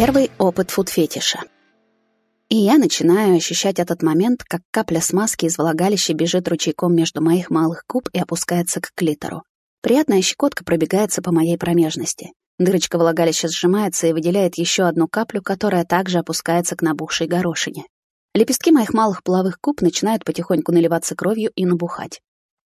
Первый опыт фуд-фетиша. И я начинаю ощущать этот момент, как капля смазки из влагалища бежит ручейком между моих малых губ и опускается к клитору. Приятная щекотка пробегается по моей промежности. Дырочка влагалища сжимается и выделяет еще одну каплю, которая также опускается к набухшей горошине. Лепестки моих малых половых губ начинают потихоньку наливаться кровью и набухать.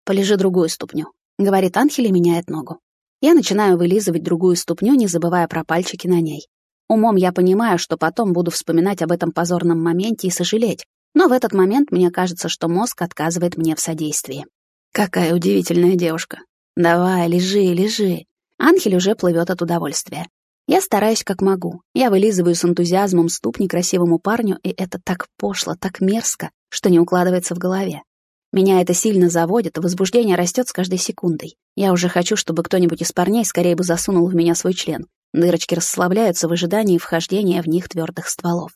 «Полежи другую ступню», — говорит Анхель и меняет ногу. Я начинаю вылизывать другую ступню, не забывая про пальчики на ней. Умом я понимаю, что потом буду вспоминать об этом позорном моменте и сожалеть, но в этот момент мне кажется, что мозг отказывает мне в содействии. Какая удивительная девушка. Давай, лежи, лежи. Анхель уже плывет от удовольствия. Я стараюсь как могу. Я вылизываю с энтузиазмом ступни красивому парню, и это так пошло, так мерзко, что не укладывается в голове. Меня это сильно заводит, возбуждение растет с каждой секундой. Я уже хочу, чтобы кто-нибудь из парней скорее бы засунул в меня свой член. Дырочки расслабляются в ожидании вхождения в них твердых стволов.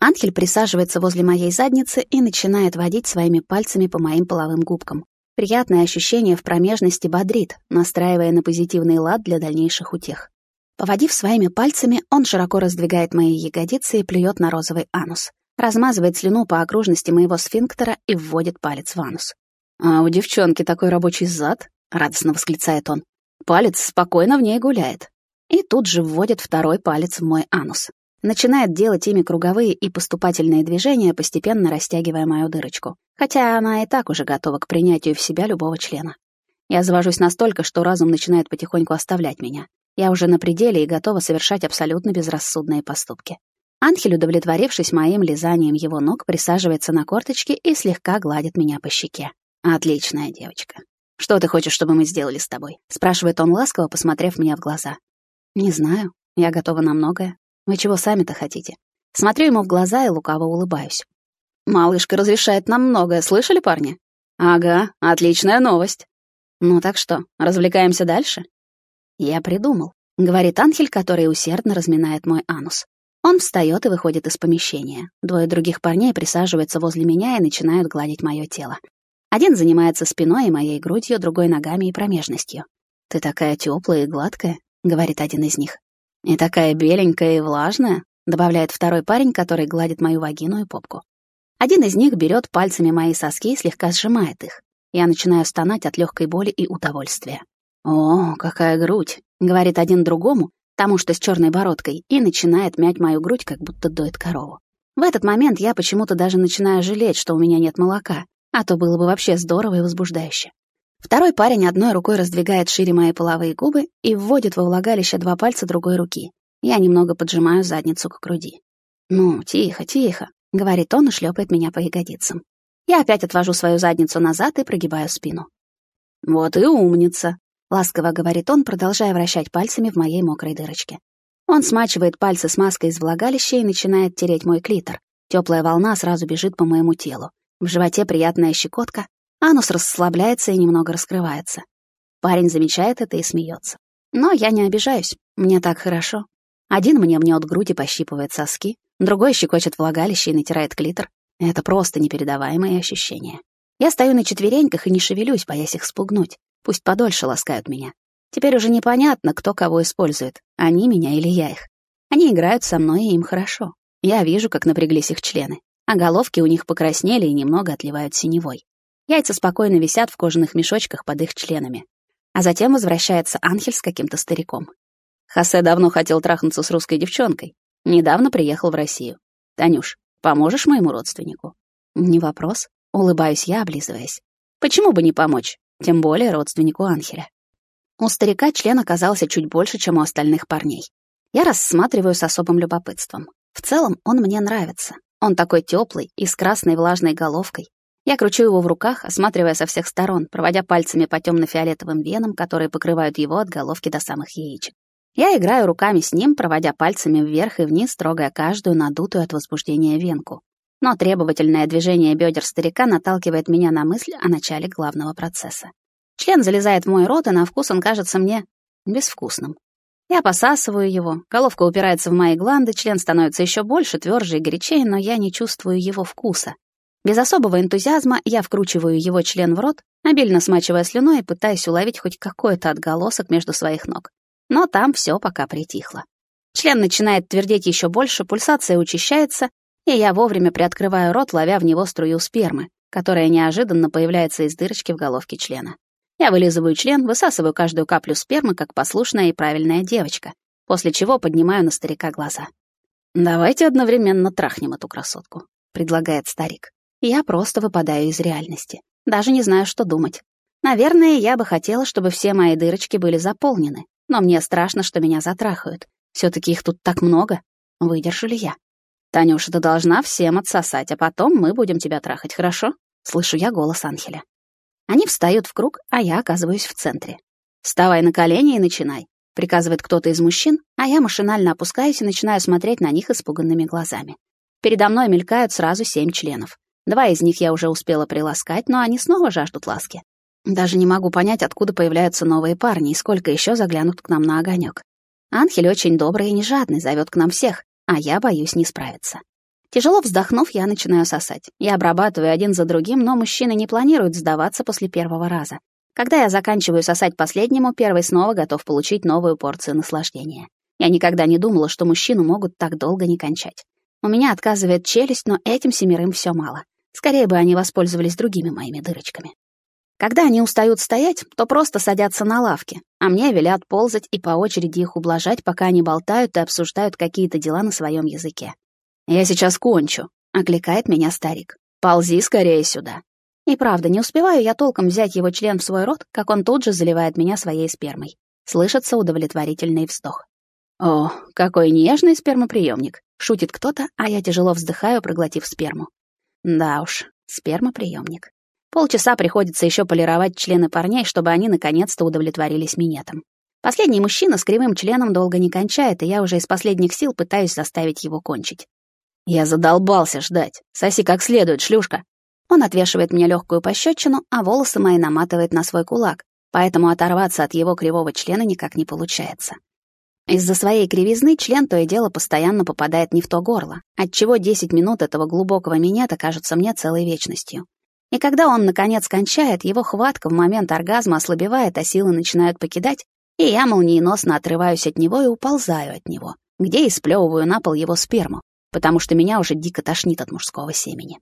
Анхель присаживается возле моей задницы и начинает водить своими пальцами по моим половым губкам. Приятное ощущение в промежности бодрит, настраивая на позитивный лад для дальнейших утех. Поводив своими пальцами, он широко раздвигает мои ягодицы и плюет на розовый анус. Размазывает слюну по окружности моего сфинктера и вводит палец в анус. «А у девчонки такой рабочий зад», — радостно восклицает он. «Палец спокойно в ней гуляет» и тут же вводит второй палец в мой анус. Начинает делать ими круговые и поступательные движения, постепенно растягивая мою дырочку. Хотя она и так уже готова к принятию в себя любого члена. Я завожусь настолько, что разум начинает потихоньку оставлять меня. Я уже на пределе и готова совершать абсолютно безрассудные поступки. Анхель, удовлетворившись моим лизанием его ног, присаживается на корточки и слегка гладит меня по щеке. «Отличная девочка. Что ты хочешь, чтобы мы сделали с тобой?» — спрашивает он ласково, посмотрев мне в глаза. «Не знаю. Я готова на многое. Вы чего сами-то хотите?» Смотрю ему в глаза и лукаво улыбаюсь. «Малышка разрешает нам многое, слышали, парни?» «Ага, отличная новость». «Ну так что, развлекаемся дальше?» «Я придумал», — говорит Анхель, который усердно разминает мой анус. Он встает и выходит из помещения. Двое других парней присаживаются возле меня и начинают гладить мое тело. Один занимается спиной и моей грудью, другой — ногами и промежностью. «Ты такая теплая и гладкая», — говорит один из них. «И такая беленькая и влажная», — добавляет второй парень, который гладит мою вагину и попку. Один из них берет пальцами мои соски и слегка сжимает их. Я начинаю стонать от легкой боли и удовольствия. «О, какая грудь!» — говорит один другому, тому, что с черной бородкой, и начинает мять мою грудь, как будто доит корову. В этот момент я почему-то даже начинаю жалеть, что у меня нет молока, а то было бы вообще здорово и возбуждающе. Второй парень одной рукой раздвигает шире мои половые губы и вводит во влагалище два пальца другой руки. Я немного поджимаю задницу к груди. «Ну, тихо, тихо», — говорит он и шлепает меня по ягодицам. Я опять отвожу свою задницу назад и прогибаю спину. «Вот и умница», — ласково говорит он, продолжая вращать пальцами в моей мокрой дырочке. Он смачивает пальцы смазкой из влагалища и начинает тереть мой клитор. Теплая волна сразу бежит по моему телу. В животе приятная щекотка, Анус расслабляется и немного раскрывается. Парень замечает это и смеется. Но я не обижаюсь, мне так хорошо. Один мне мнет грудь и пощипывает соски, другой щекочет влагалище и натирает клитор. Это просто непередаваемые ощущения. Я стою на четвереньках и не шевелюсь, боясь их спугнуть. Пусть подольше ласкают меня. Теперь уже непонятно, кто кого использует, они меня или я их. Они играют со мной, и им хорошо. Я вижу, как напряглись их члены, а головки у них покраснели и немного отливают синевой. Яйца спокойно висят в кожаных мешочках под их членами. А затем возвращается Анхель с каким-то стариком. Хосе давно хотел трахнуться с русской девчонкой. Недавно приехал в Россию. Танюш, поможешь моему родственнику? Не вопрос. Улыбаюсь я, облизываясь. Почему бы не помочь? Тем более родственнику Анхеля. У старика член оказался чуть больше, чем у остальных парней. Я рассматриваю с особым любопытством. В целом он мне нравится. Он такой теплый и с красной влажной головкой, я кручу его в руках, осматривая со всех сторон, проводя пальцами по темно-фиолетовым венам, которые покрывают его от головки до самых яичек. Я играю руками с ним, проводя пальцами вверх и вниз, трогая каждую надутую от возбуждения венку. Но требовательное движение бедер старика наталкивает меня на мысль о начале главного процесса. Член залезает в мой рот, и на вкус он кажется мне безвкусным. Я посасываю его, головка упирается в мои гланды, член становится еще больше, тверже и горячее, но я не чувствую его вкуса. Без особого энтузиазма я вкручиваю его член в рот, обильно смачивая слюной и пытаясь уловить хоть какой-то отголосок между своих ног. Но там все пока притихло. Член начинает твердеть еще больше, пульсация учащается, и я вовремя приоткрываю рот, ловя в него струю спермы, которая неожиданно появляется из дырочки в головке члена. Я вылизываю член, высасываю каждую каплю спермы, как послушная и правильная девочка, после чего поднимаю на старика глаза. «Давайте одновременно трахнем эту красотку», — предлагает старик. Я просто выпадаю из реальности. Даже не знаю, что думать. Наверное, я бы хотела, чтобы все мои дырочки были заполнены, но мне страшно, что меня затрахают. все таки их тут так много. Выдержу ли я? «Танюша, ты должна всем отсосать, а потом мы будем тебя трахать, хорошо?» Слышу я голос Анхеля. Они встают в круг, а я оказываюсь в центре. «Вставай на колени и начинай», — приказывает кто-то из мужчин, а я машинально опускаюсь и начинаю смотреть на них испуганными глазами. Передо мной мелькают сразу семь членов. Два из них я уже успела приласкать, но они снова жаждут ласки. Даже не могу понять, откуда появляются новые парни и сколько еще заглянут к нам на огонек. Анхель очень добрый и не жадный, зовет к нам всех, а я боюсь не справиться. Тяжело вздохнув, я начинаю сосать. Я обрабатываю один за другим, но мужчины не планируют сдаваться после первого раза. Когда я заканчиваю сосать последнему, первый снова готов получить новую порцию наслаждения. Я никогда не думала, что мужчину могут так долго не кончать. У меня отказывает челюсть, но этим семерым все мало. Скорее бы они воспользовались другими моими дырочками. Когда они устают стоять, то просто садятся на лавке, а мне велят ползать и по очереди их ублажать, пока они болтают и обсуждают какие-то дела на своем языке. «Я сейчас кончу», — окликает меня старик. «Ползи скорее сюда». И правда, не успеваю я толком взять его член в свой рот, как он тут же заливает меня своей спермой. Слышится удовлетворительный вздох. «О, какой нежный спермоприемник!» — шутит кто-то, а я тяжело вздыхаю, проглотив сперму. Да уж, спермоприемник. Полчаса приходится еще полировать члены парней, чтобы они наконец-то удовлетворились минетом. Последний мужчина с кривым членом долго не кончает, и я уже из последних сил пытаюсь заставить его кончить. Я задолбался ждать. Соси как следует, шлюшка. Он отвешивает мне легкую пощечину, а волосы мои наматывает на свой кулак, поэтому оторваться от его кривого члена никак не получается. Из-за своей кривизны член то и дело постоянно попадает не в то горло, отчего 10 минут этого глубокого минета кажутся мне целой вечностью. И когда он, наконец, кончает, его хватка в момент оргазма ослабевает, а силы начинают покидать, и я молниеносно отрываюсь от него и уползаю от него, где и сплевываю на пол его сперму, потому что меня уже дико тошнит от мужского семени.